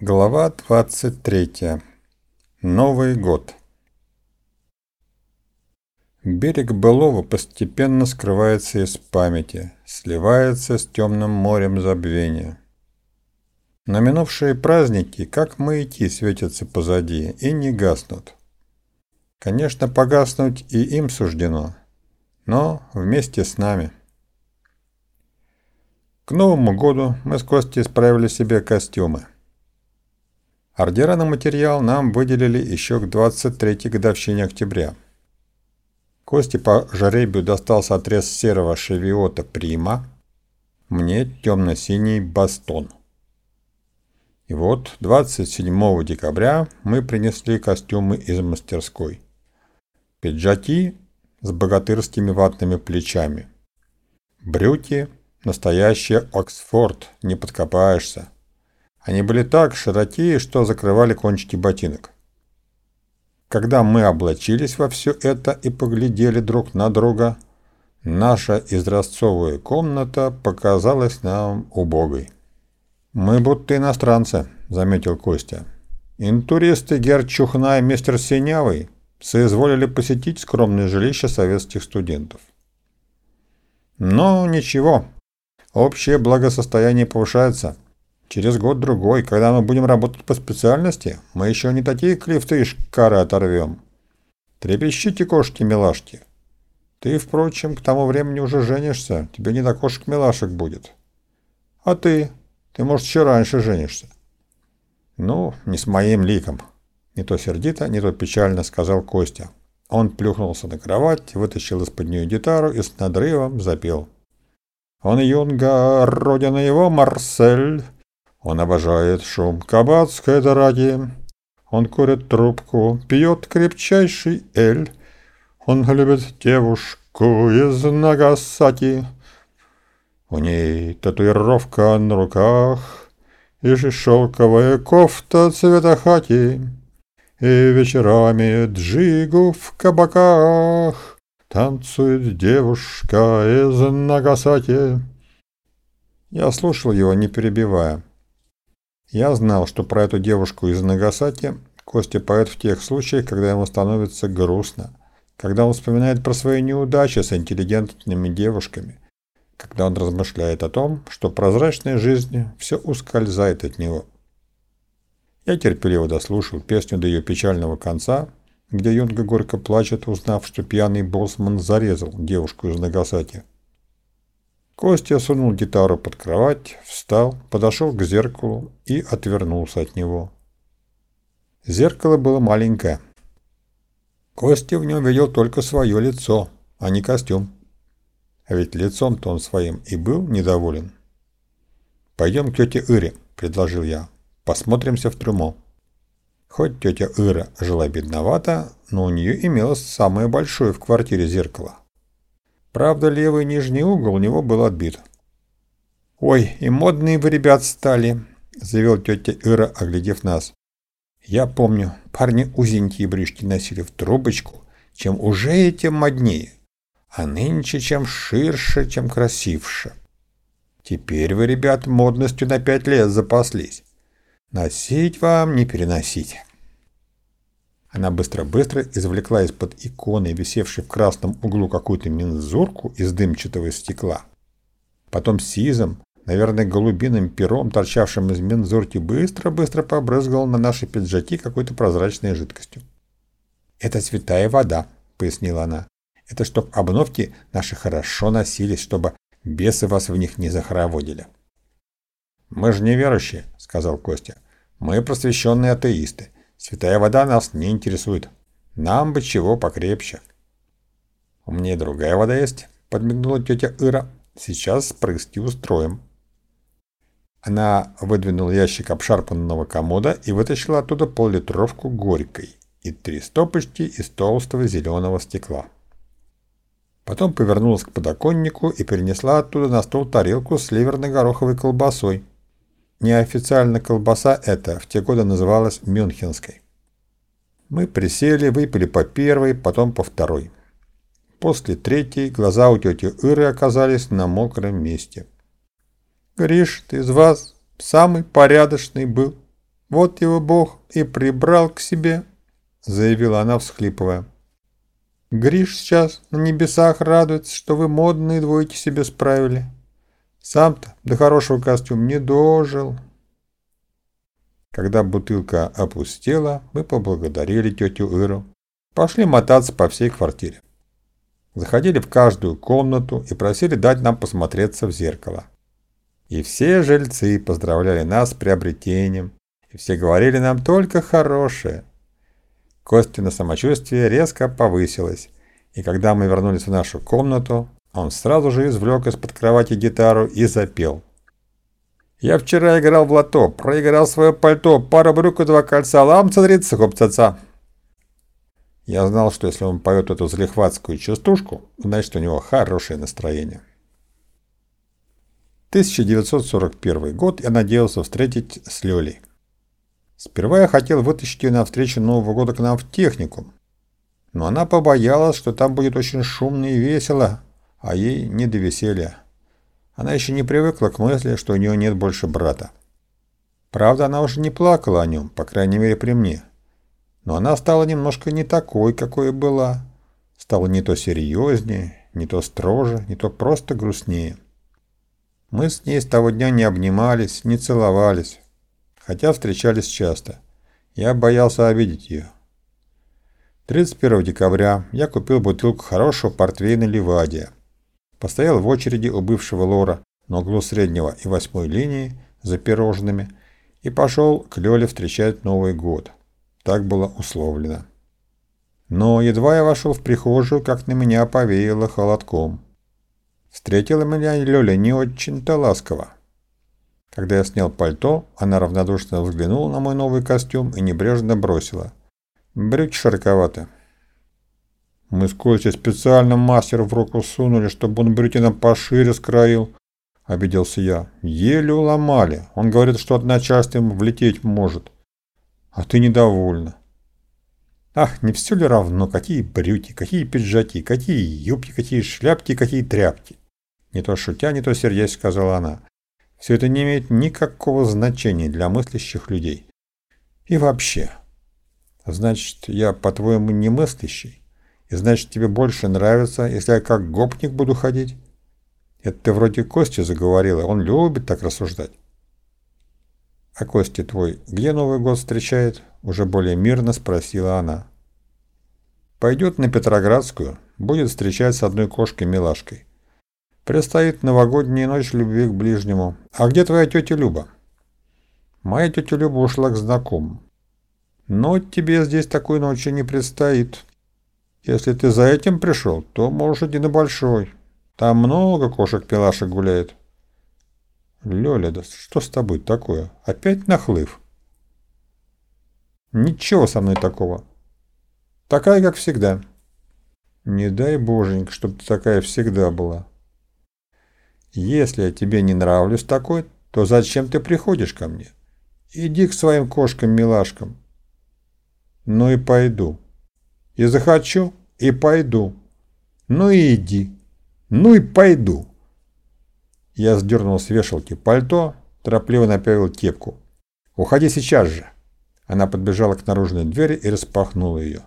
Глава 23. Новый год. Берег былого постепенно скрывается из памяти, сливается с темным морем забвения. На минувшие праздники, как маяки, светятся позади и не гаснут. Конечно, погаснуть и им суждено, но вместе с нами. К Новому году мы с Костей справили себе костюмы – Ордера на материал нам выделили еще к 23-й годовщине октября. Кости по жаребию достался отрез серого шевиота Прима, мне темно-синий бастон. И вот 27 декабря мы принесли костюмы из мастерской. Пиджаки с богатырскими ватными плечами. Брюки – настоящий Оксфорд, не подкопаешься. Они были так широки, что закрывали кончики ботинок. Когда мы облачились во все это и поглядели друг на друга, наша изразцовая комната показалась нам убогой. «Мы будто иностранцы», — заметил Костя. «Интуристы Гер Чухна и мистер Синявый соизволили посетить скромное жилище советских студентов». «Но ничего, общее благосостояние повышается». Через год-другой, когда мы будем работать по специальности, мы еще не такие клифты и шкары оторвем. Трепещите, кошки-милашки. Ты, впрочем, к тому времени уже женишься, тебе не до кошек-милашек будет. А ты? Ты, может, еще раньше женишься. Ну, не с моим ликом. Не то сердито, не то печально сказал Костя. Он плюхнулся на кровать, вытащил из-под нее гитару и с надрывом запел. Он юнга, родина его Марсель, он обожает шум кабацкой дороги. Он курит трубку, пьет крепчайший эль. Он любит девушку из Нагасаки. У ней татуировка на руках и же шелковая кофта цвета хаки. И вечерами джигу в кабаках танцует девушка из Нагасаки. Я слушал его, не перебивая. Я знал, что про эту девушку из Нагасаки Костя поет в тех случаях, когда ему становится грустно, когда он вспоминает про свои неудачи с интеллигентными девушками, когда он размышляет о том, что прозрачная жизнь все ускользает от него. Я терпеливо дослушал песню до ее печального конца, где Юнга горько плачет, узнав, что пьяный боссман зарезал девушку из Нагасаки. Костя сунул гитару под кровать, встал, подошел к зеркалу и отвернулся от него. Зеркало было маленькое. Костя в нем видел только свое лицо, а не костюм. А ведь лицом-то он своим и был недоволен. «Пойдем к тете Ире», — предложил я. «Посмотримся в трюмо». Хоть тетя Ира жила бедновато, но у нее имелось самое большое в квартире зеркало. Правда, левый нижний угол у него был отбит. «Ой, и модные вы, ребят, стали!» – завел тетя Ира, оглядев нас. «Я помню, парни узенькие брюшки носили в трубочку, чем уже, тем моднее, а нынче чем ширше, чем красивше. Теперь вы, ребят, модностью на пять лет запаслись. Носить вам не переносить». Она быстро-быстро извлекла из-под иконы, висевшей в красном углу, какую-то мензурку из дымчатого стекла. Потом сизом, наверное, голубиным пером, торчавшим из мензурки, быстро-быстро побрызгал на наши пиджаки какой-то прозрачной жидкостью. «Это святая вода», — пояснила она. «Это чтоб обновки наши хорошо носились, чтобы бесы вас в них не захороводили». «Мы же неверующие», — сказал Костя. «Мы просвещенные атеисты. Святая вода нас не интересует. Нам бы чего покрепче. У меня другая вода есть, подмигнула тетя Ира. Сейчас спрыски устроим. Она выдвинула ящик обшарпанного комода и вытащила оттуда поллитровку горькой и три стопочки из толстого зеленого стекла. Потом повернулась к подоконнику и перенесла оттуда на стол тарелку с ливерно-гороховой колбасой, Неофициально колбаса эта в те годы называлась мюнхенской. Мы присели, выпили по первой, потом по второй. После третьей глаза у тети Иры оказались на мокром месте. «Гриш, ты из вас самый порядочный был», Вот его Бог и прибрал к себе, заявила она, всхлипывая. Гриш сейчас на небесах радуется, что вы модные двойки себе справили. Сам-то до хорошего костюма не дожил. Когда бутылка опустела, мы поблагодарили тетю Иру. Пошли мотаться по всей квартире. Заходили в каждую комнату и просили дать нам посмотреться в зеркало. И все жильцы поздравляли нас с приобретением, и все говорили нам только хорошее. Костина самочувствие резко повысилось, и когда мы вернулись в нашу комнату, он сразу же извлек из-под кровати гитару и запел. «Я вчера играл в лото, проиграл свое пальто, пару брюк и два кольца, ламца дрится, хопцаца». Я знал, что если он поет эту залихватскую частушку, значит у него хорошее настроение. 1941 год я надеялся встретить с Лёлей. Сперва я хотел вытащить ее на встречу Нового года к нам в техникум, но она побоялась, что там будет очень шумно и весело, а ей не до веселья. Она еще не привыкла к мысли, что у нее нет больше брата. Правда, она уже не плакала о нем, по крайней мере при мне. Но она стала немножко не такой, какой была. Стала не то серьезнее, не то строже, не то просто грустнее. Мы с ней с того дня не обнимались, не целовались, хотя встречались часто. Я боялся обидеть ее. 31 декабря я купил бутылку хорошего портвейна Ливадия. Постоял в очереди у бывшего лора на углу среднего и восьмой линии за пирожными и пошел к Лёле встречать Новый год. Так было условлено. Но едва я вошел в прихожую, как на меня повеяло холодком. Встретила меня Лёля не очень-то ласково. Когда я снял пальто, она равнодушно взглянула на мой новый костюм и небрежно бросила. Брюки широковаты. Мы с Костей специально мастеру в руку сунули, чтобы он брюки нам пошире скроил. Обиделся я. Еле уломали. Он говорит, что от начальства влететь может. А ты недовольна. Ах, не все ли равно, какие брюки, какие пиджаки, какие юбки, какие шляпки, какие тряпки. Не то шутя, не то сердясь, сказала она. Все это не имеет никакого значения для мыслящих людей. И вообще. Значит, я, по-твоему, не мыслящий? И значит, тебе больше нравится, если я как гопник буду ходить? Это ты вроде Кости заговорила, он любит так рассуждать. А Костя твой где Новый год встречает? Уже более мирно спросила она. Пойдет на Петроградскую, будет встречать с одной кошкой-милашкой. Предстоит новогодняя ночь любви к ближнему. А где твоя тетя Люба? Моя тетя Люба ушла к знакомым. Но тебе здесь такой ночи не предстоит. Если ты за этим пришел, то можешь идти на большой. Там много кошек-пилашек гуляет. Лёля, да что с тобой такое? Опять нахлыв? Ничего со мной такого. Такая, как всегда. Не дай боженька, чтобы ты такая всегда была. Если я тебе не нравлюсь такой, то зачем ты приходишь ко мне? Иди к своим кошкам-милашкам. Ну и пойду. И захочу, и пойду. Ну и иди. Ну и пойду. Я сдернул с вешалки пальто, торопливо напялил кепку. «Уходи сейчас же!» Она подбежала к наружной двери и распахнула ее.